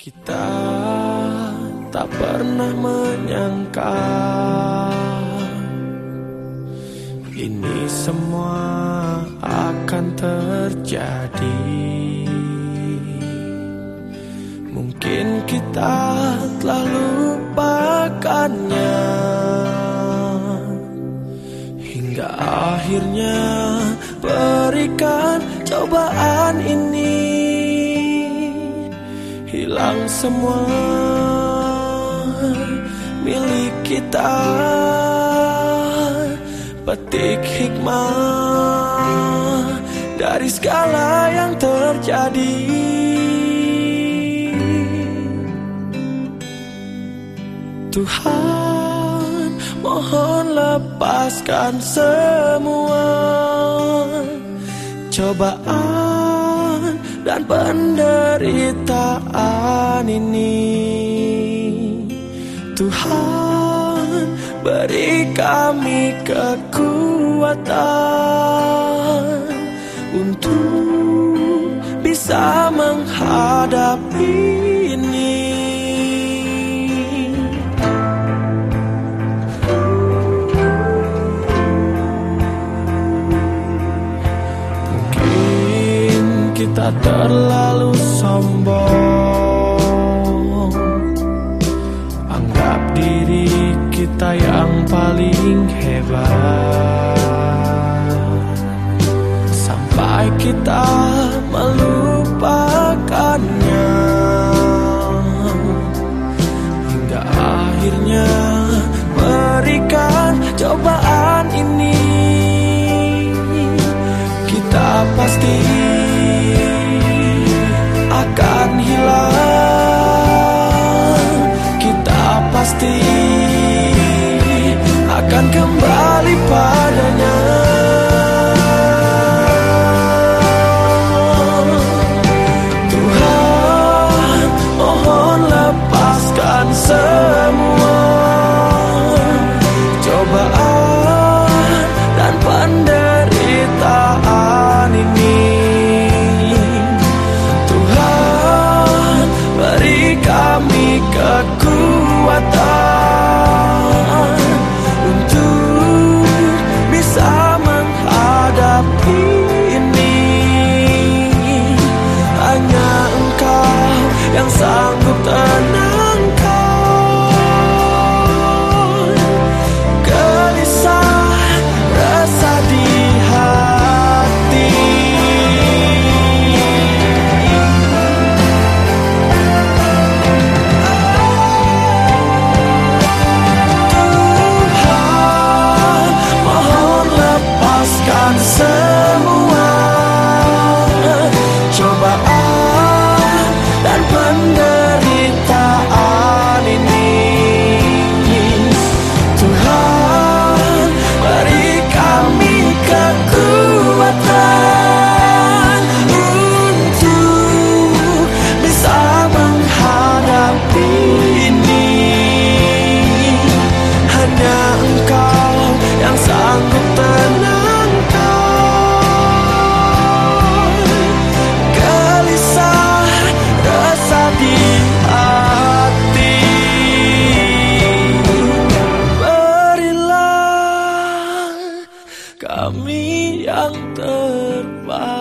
Kita tak pernah menyangka Ini semua akan terjadi. Mungkin kita telah lupakannya. Hingga akhirnya berikan cobaan ini hilang semua milik kita. Petik hikmah dari segala yang terjadi. Tuhan mohon lepaskan semua cobaan dan penderitaan ini. Tuhan beri kami kekuatan Untuk bisa menghadapi kita terlalu sombong. Anggap diri kita yang paling hebat. Sampai kita melupakannya. Hingga akhirnya berikan cobaan ini. Kita pasti akan kekuatan untuk bisa menghadapi ini. Hanya engkau yang sama. wonder yang terbaik.